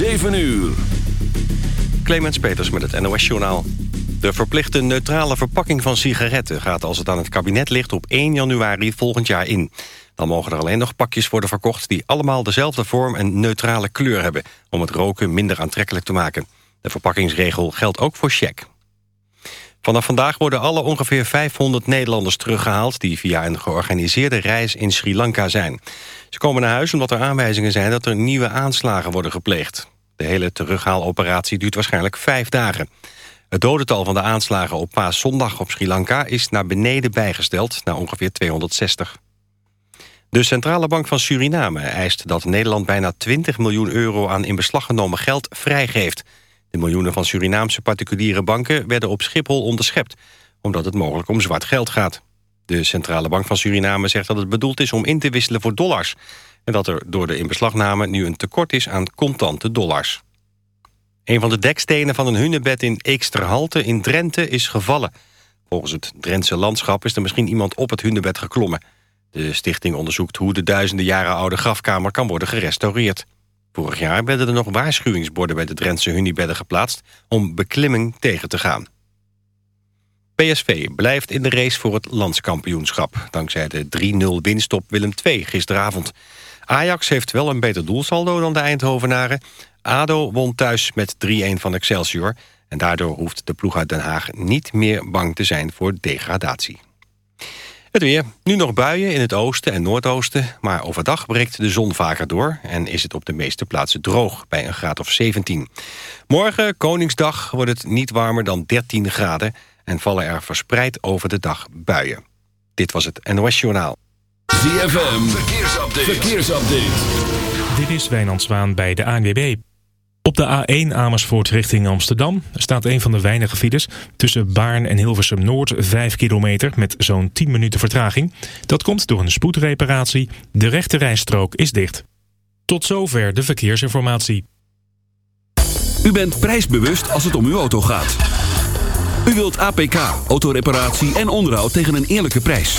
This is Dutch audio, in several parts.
7 uur. Clemens Peters met het NOS-journaal. De verplichte neutrale verpakking van sigaretten gaat als het aan het kabinet ligt op 1 januari volgend jaar in. Dan mogen er alleen nog pakjes worden verkocht die allemaal dezelfde vorm en neutrale kleur hebben... om het roken minder aantrekkelijk te maken. De verpakkingsregel geldt ook voor check. Vanaf vandaag worden alle ongeveer 500 Nederlanders teruggehaald... die via een georganiseerde reis in Sri Lanka zijn. Ze komen naar huis omdat er aanwijzingen zijn... dat er nieuwe aanslagen worden gepleegd. De hele terughaaloperatie duurt waarschijnlijk vijf dagen. Het dodental van de aanslagen op paaszondag op Sri Lanka... is naar beneden bijgesteld, naar ongeveer 260. De Centrale Bank van Suriname eist dat Nederland bijna 20 miljoen euro aan in beslag genomen geld vrijgeeft. De miljoenen van Surinaamse particuliere banken werden op Schiphol onderschept, omdat het mogelijk om zwart geld gaat. De Centrale Bank van Suriname zegt dat het bedoeld is om in te wisselen voor dollars... en dat er door de inbeslagname nu een tekort is aan contante dollars. Een van de dekstenen van een hunebed in Eeksterhalte in Drenthe is gevallen. Volgens het Drentse landschap is er misschien iemand op het hunebed geklommen. De stichting onderzoekt hoe de duizenden jaren oude grafkamer kan worden gerestaureerd. Vorig jaar werden er nog waarschuwingsborden bij de Drentse hunebedden geplaatst... om beklimming tegen te gaan. PSV blijft in de race voor het landskampioenschap... dankzij de 3-0 winst op Willem II gisteravond. Ajax heeft wel een beter doelsaldo dan de Eindhovenaren. ADO won thuis met 3-1 van Excelsior... en daardoor hoeft de ploeg uit Den Haag niet meer bang te zijn voor degradatie. Het weer. Nu nog buien in het oosten en noordoosten... maar overdag breekt de zon vaker door... en is het op de meeste plaatsen droog bij een graad of 17. Morgen, Koningsdag, wordt het niet warmer dan 13 graden... en vallen er verspreid over de dag buien. Dit was het NOS Journaal. ZFM, verkeersupdate. verkeersupdate. Dit is Wijnand Zwaan bij de ANWB. Op de A1 Amersfoort richting Amsterdam staat een van de weinige files... tussen Baarn en Hilversum Noord 5 kilometer met zo'n 10 minuten vertraging. Dat komt door een spoedreparatie. De rechte rijstrook is dicht. Tot zover de verkeersinformatie. U bent prijsbewust als het om uw auto gaat. U wilt APK, autoreparatie en onderhoud tegen een eerlijke prijs.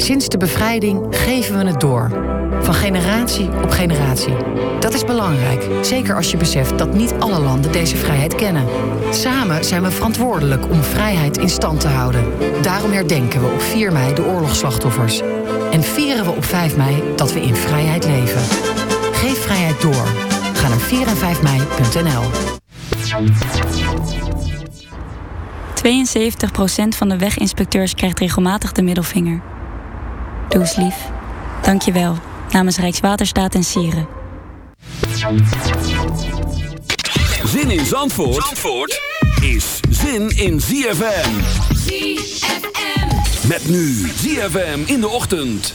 Sinds de bevrijding geven we het door. Van generatie op generatie. Dat is belangrijk, zeker als je beseft dat niet alle landen deze vrijheid kennen. Samen zijn we verantwoordelijk om vrijheid in stand te houden. Daarom herdenken we op 4 mei de oorlogsslachtoffers. En vieren we op 5 mei dat we in vrijheid leven. Geef vrijheid door. Ga naar 4 en 5 mei.nl. 72% van de weginspecteurs krijgt regelmatig de middelvinger. Doe eens lief. Dank je wel. Namens Rijkswaterstaat en Sieren. Zin in Zandvoort, Zandvoort is zin in ZFM. ZFM. Met nu ZFM in de ochtend.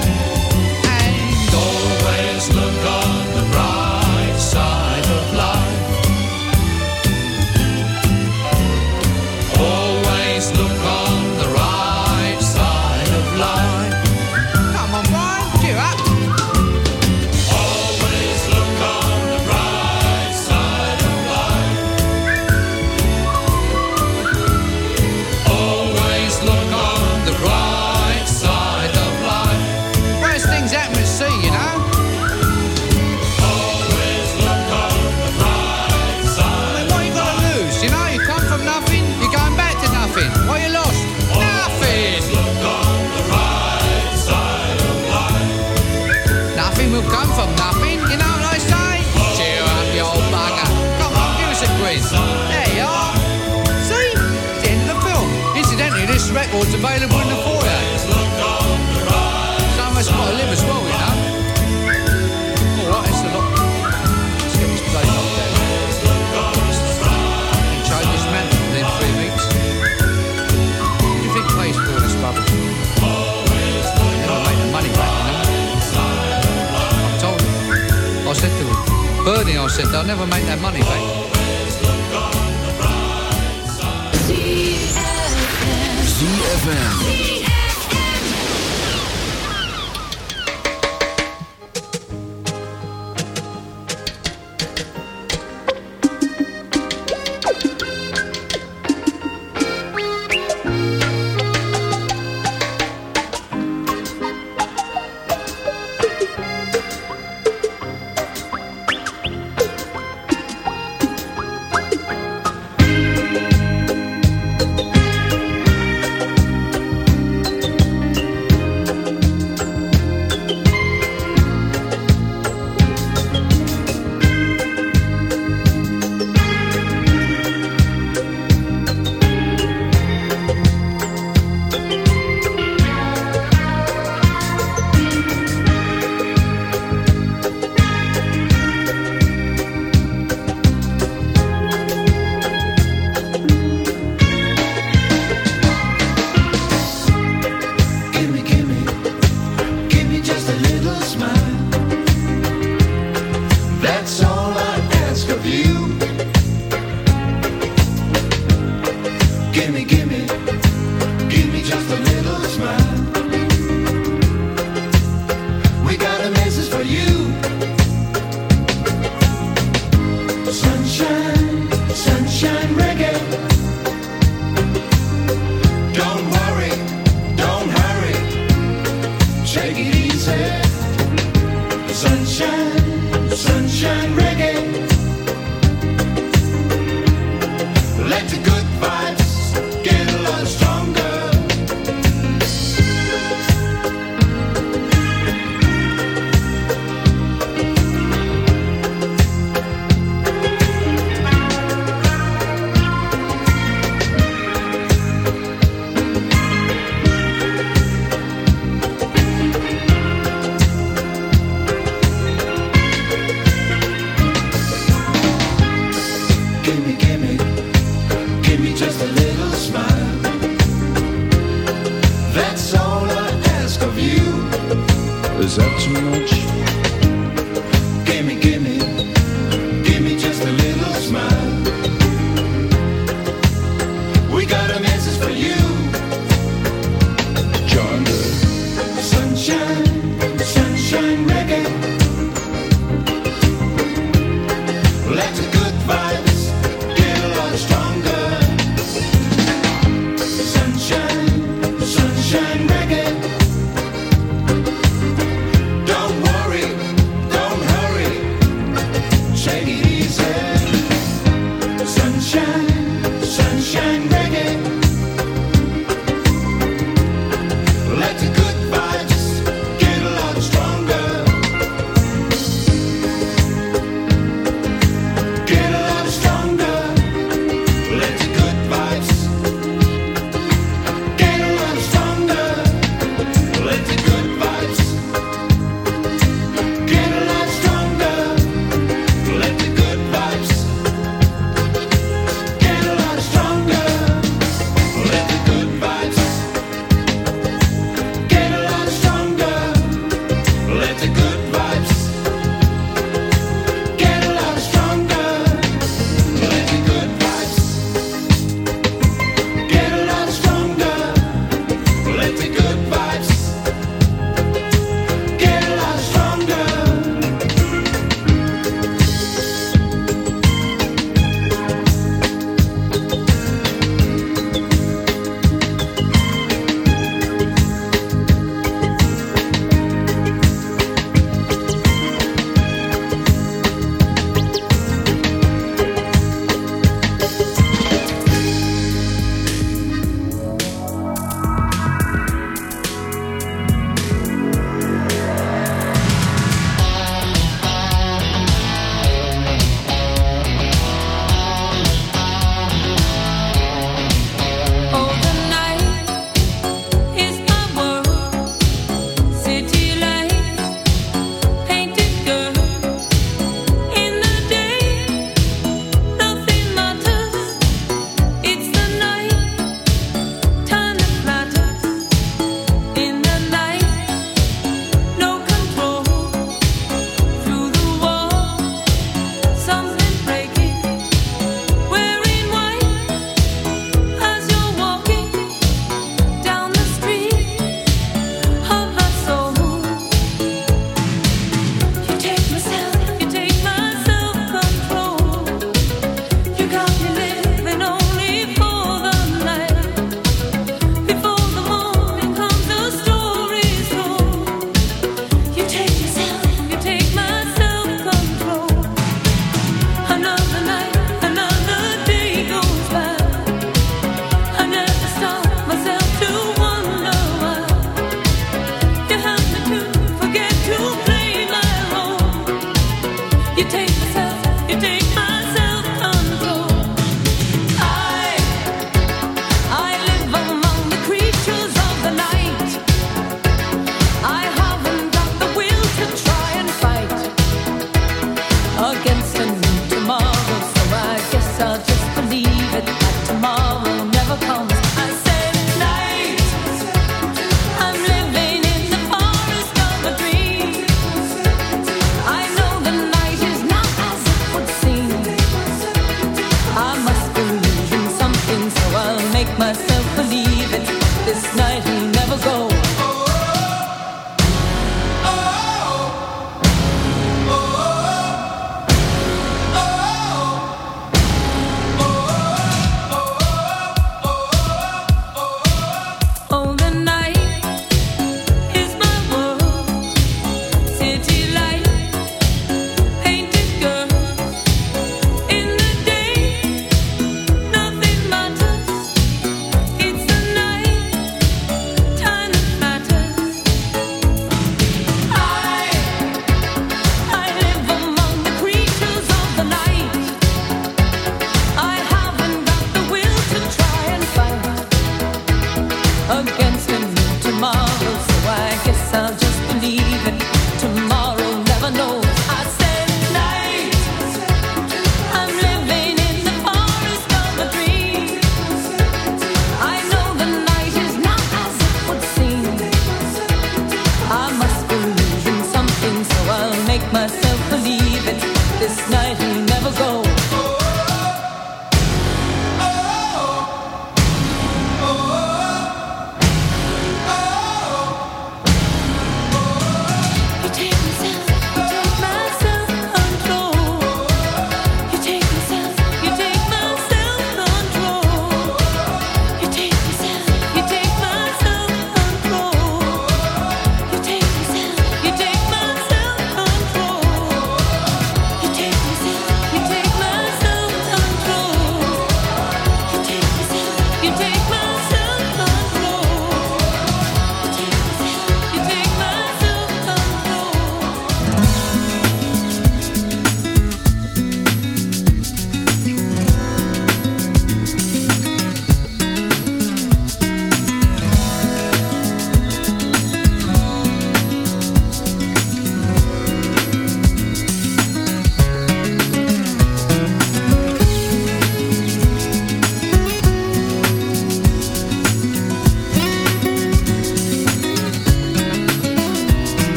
Said, they'll never make that money back.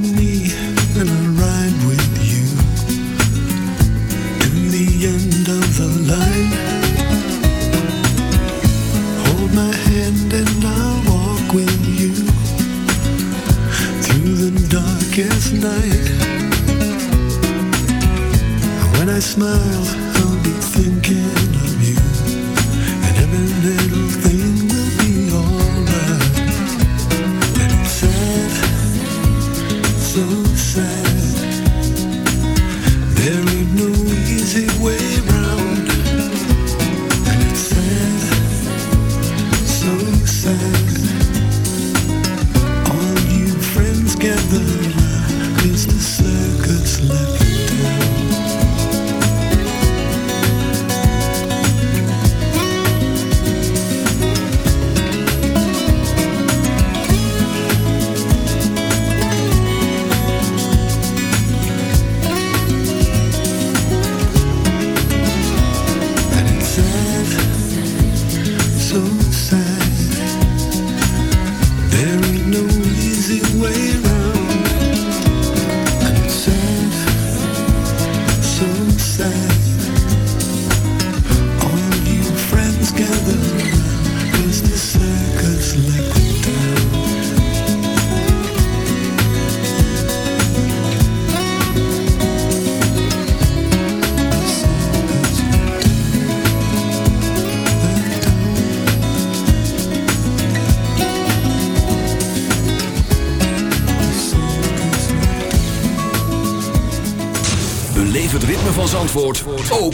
With me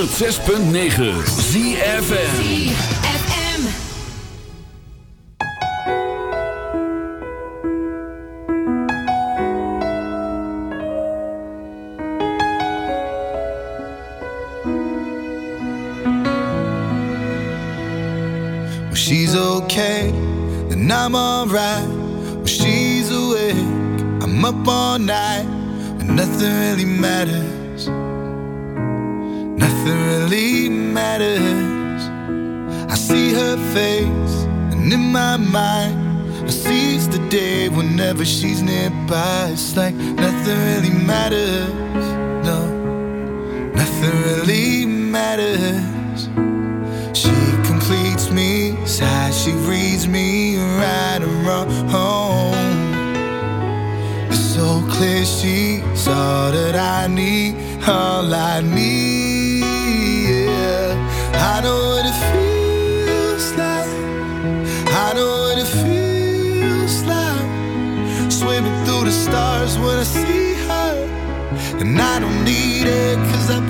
106.9 ZFM. Day whenever she's nearby. It's like nothing really matters. No, nothing really matters. She completes me, side she reads me right and wrong. It's so clear she's all that I need, all I need. Cause I